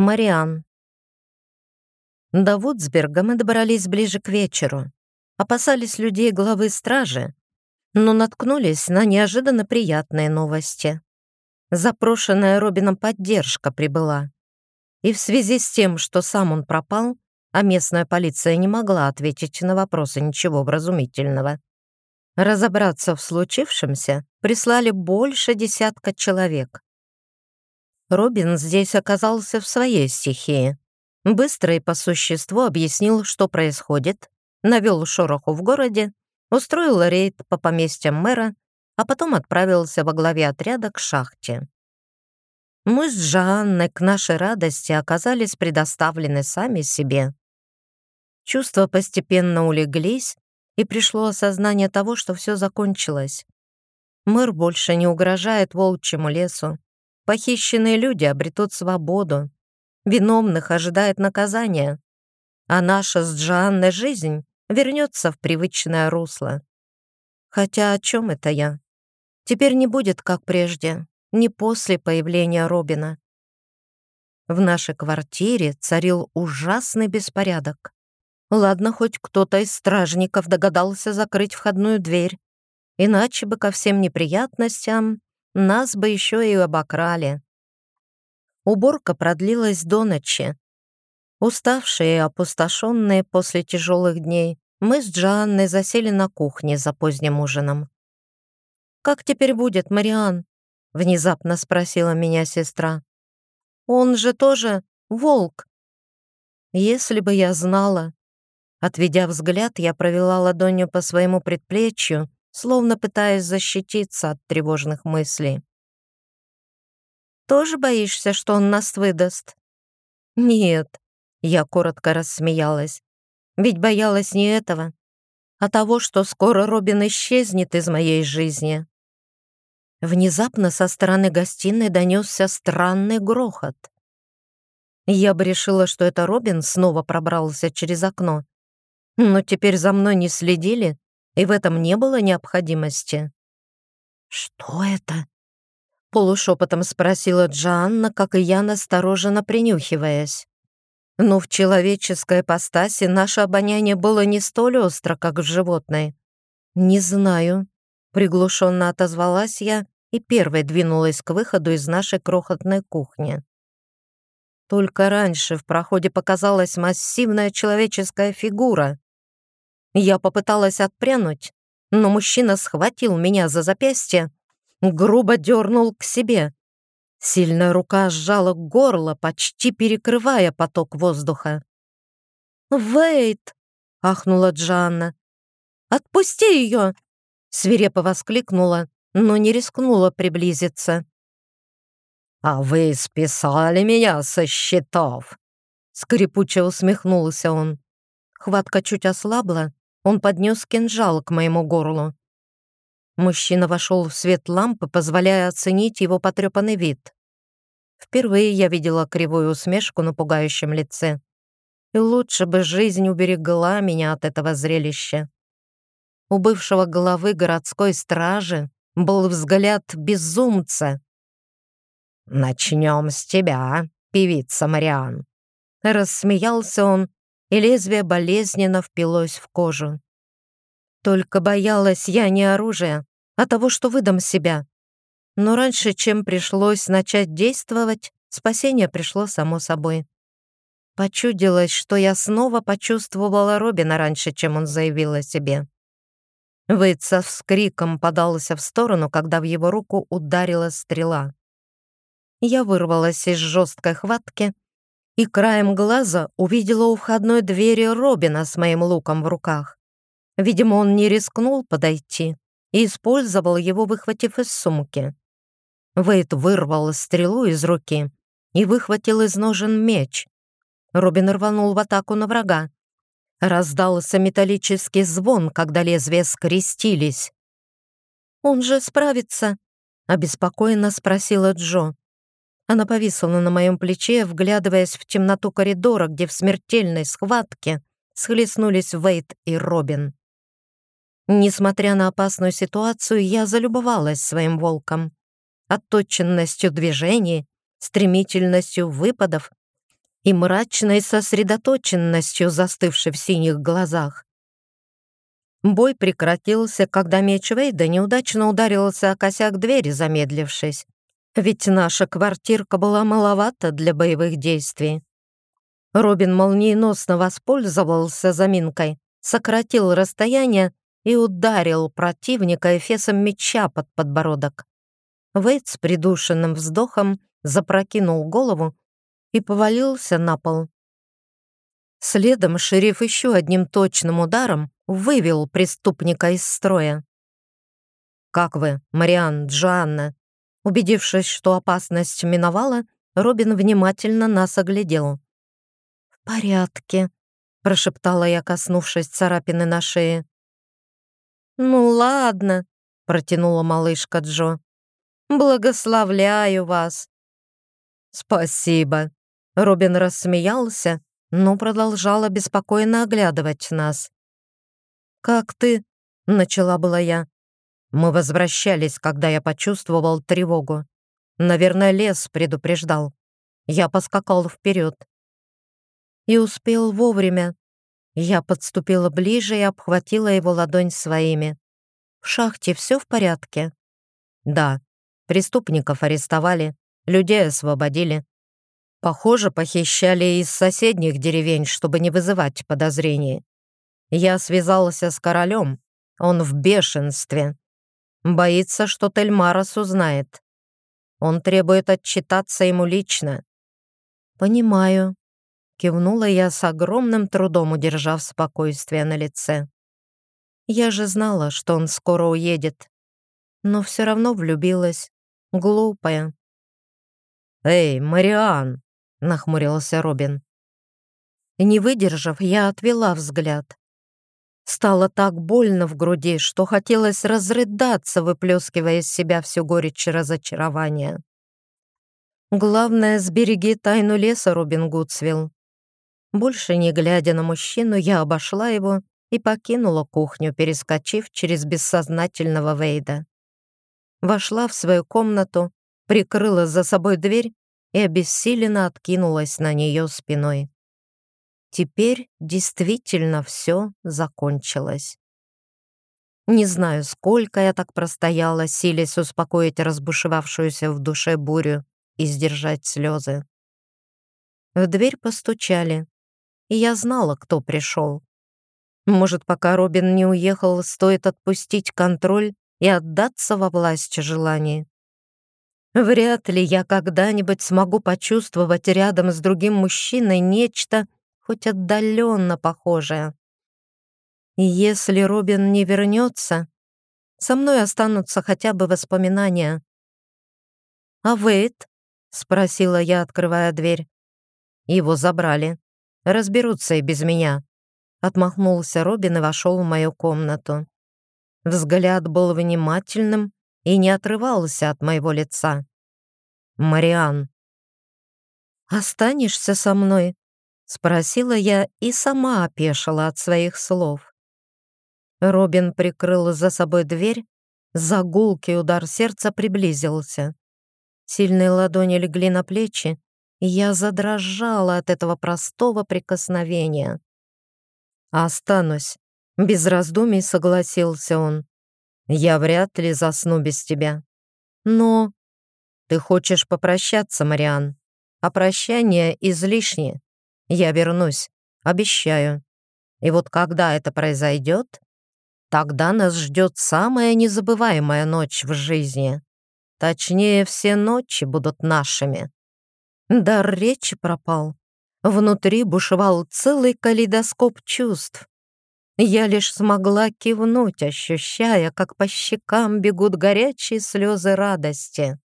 Мариан. До Вудсберга мы добрались ближе к вечеру. Опасались людей главы стражи, но наткнулись на неожиданно приятные новости. Запрошенная Робином поддержка прибыла. И в связи с тем, что сам он пропал, а местная полиция не могла ответить на вопросы ничего вразумительного, разобраться в случившемся прислали больше десятка человек. Робин здесь оказался в своей стихии. Быстро и по существу объяснил, что происходит, навел шороху в городе, устроил рейд по поместьям мэра, а потом отправился во главе отряда к шахте. Мы с Жанной к нашей радости оказались предоставлены сами себе. Чувства постепенно улеглись, и пришло осознание того, что все закончилось. Мэр больше не угрожает волчьему лесу, Похищенные люди обретут свободу. Виновных ожидает наказание. А наша с Джоанной жизнь вернется в привычное русло. Хотя о чем это я? Теперь не будет, как прежде, не после появления Робина. В нашей квартире царил ужасный беспорядок. Ладно, хоть кто-то из стражников догадался закрыть входную дверь, иначе бы ко всем неприятностям нас бы еще и обокрали. Уборка продлилась до ночи. Уставшие и опустошенные после тяжелых дней, мы с Джанной засели на кухне за поздним ужином. «Как теперь будет, Мариан?» — внезапно спросила меня сестра. «Он же тоже волк». «Если бы я знала...» Отведя взгляд, я провела ладонью по своему предплечью словно пытаясь защититься от тревожных мыслей. «Тоже боишься, что он нас выдаст?» «Нет», — я коротко рассмеялась. «Ведь боялась не этого, а того, что скоро Робин исчезнет из моей жизни». Внезапно со стороны гостиной донесся странный грохот. Я бы решила, что это Робин снова пробрался через окно. Но теперь за мной не следили, и в этом не было необходимости. «Что это?» — полушепотом спросила Джанна, как и я, настороженно принюхиваясь. Но в человеческой постаси наше обоняние было не столь остро, как в животной. «Не знаю», — приглушенно отозвалась я и первой двинулась к выходу из нашей крохотной кухни. Только раньше в проходе показалась массивная человеческая фигура, я попыталась отпрянуть, но мужчина схватил меня за запястье, грубо дернул к себе. Сильная рука сжала горло, почти перекрывая поток воздуха. «Вейт!» — ахнула Джанна. «Отпусти ее!» — свирепо воскликнула, но не рискнула приблизиться. «А вы списали меня со счетов!» Скрипуче усмехнулся он. Хватка чуть ослабла, он поднес кинжал к моему горлу. Мужчина вошел в свет лампы, позволяя оценить его потрепанный вид. Впервые я видела кривую усмешку на пугающем лице. И лучше бы жизнь уберегла меня от этого зрелища. У бывшего главы городской стражи был взгляд безумца. «Начнем с тебя, певица Мариан», — рассмеялся он и лезвие болезненно впилось в кожу. Только боялась я не оружия, а того, что выдам себя. Но раньше, чем пришлось начать действовать, спасение пришло само собой. Почудилось, что я снова почувствовала Робина раньше, чем он заявил о себе. Вейца с криком подался в сторону, когда в его руку ударила стрела. Я вырвалась из жесткой хватки и краем глаза увидела у входной двери Робина с моим луком в руках. Видимо, он не рискнул подойти и использовал его, выхватив из сумки. Вейт вырвал стрелу из руки и выхватил из ножен меч. Робин рванул в атаку на врага. Раздался металлический звон, когда лезвия скрестились. «Он же справится?» — обеспокоенно спросила Джо. Она повисла на моем плече, вглядываясь в темноту коридора, где в смертельной схватке схлестнулись Вейт и Робин. Несмотря на опасную ситуацию, я залюбовалась своим волком. Отточенностью движений, стремительностью выпадов и мрачной сосредоточенностью, застывшей в синих глазах. Бой прекратился, когда меч Вейда неудачно ударился о косяк двери, замедлившись. Ведь наша квартирка была маловата для боевых действий. Робин молниеносно воспользовался заминкой, сократил расстояние и ударил противника эфесом меча под подбородок. Вейд с придушенным вздохом запрокинул голову и повалился на пол. Следом шериф еще одним точным ударом вывел преступника из строя. «Как вы, Мариан, Джоанна?» Убедившись, что опасность миновала, Робин внимательно нас оглядел. «В порядке», — прошептала я, коснувшись царапины на шее. «Ну ладно», — протянула малышка Джо. «Благословляю вас». «Спасибо», — Робин рассмеялся, но продолжала беспокойно оглядывать нас. «Как ты?» — начала была я. Мы возвращались, когда я почувствовал тревогу. Наверное, лес предупреждал. Я поскакал вперед. И успел вовремя. Я подступила ближе и обхватила его ладонь своими. «В шахте все в порядке?» «Да. Преступников арестовали, людей освободили. Похоже, похищали из соседних деревень, чтобы не вызывать подозрений. Я связался с королем, он в бешенстве. Боится, что Тельмарос узнает. Он требует отчитаться ему лично. «Понимаю», — кивнула я с огромным трудом, удержав спокойствие на лице. Я же знала, что он скоро уедет, но все равно влюбилась. Глупая. «Эй, Мариан!» — нахмурился Робин. Не выдержав, я отвела взгляд. Стало так больно в груди, что хотелось разрыдаться, выплескивая из себя всю горечь разочарования. Главное, сбереги тайну леса, Робин Гудсвилл. Больше не глядя на мужчину, я обошла его и покинула кухню, перескочив через бессознательного Вейда. Вошла в свою комнату, прикрыла за собой дверь и обессиленно откинулась на нее спиной. Теперь действительно все закончилось. Не знаю, сколько я так простояла, силясь успокоить разбушевавшуюся в душе бурю и сдержать слезы. В дверь постучали, и я знала, кто пришел. Может, пока Робин не уехал, стоит отпустить контроль и отдаться во власть желаний. Вряд ли я когда-нибудь смогу почувствовать рядом с другим мужчиной нечто, хоть отдаленно похожее. И если Робин не вернется, со мной останутся хотя бы воспоминания. «А Вейт?» — спросила я, открывая дверь. «Его забрали. Разберутся и без меня». Отмахнулся Робин и вошел в мою комнату. Взгляд был внимательным и не отрывался от моего лица. «Мариан». «Останешься со мной?» Спросила я и сама опешила от своих слов. Робин прикрыл за собой дверь, загулкий удар сердца приблизился. Сильные ладони легли на плечи, и я задрожала от этого простого прикосновения. «Останусь», — без раздумий согласился он. «Я вряд ли засну без тебя. Но ты хочешь попрощаться, Мариан, а прощание излишне. Я вернусь, обещаю. И вот когда это произойдет, тогда нас ждет самая незабываемая ночь в жизни. Точнее, все ночи будут нашими. Дар речи пропал. Внутри бушевал целый калейдоскоп чувств. Я лишь смогла кивнуть, ощущая, как по щекам бегут горячие слезы радости.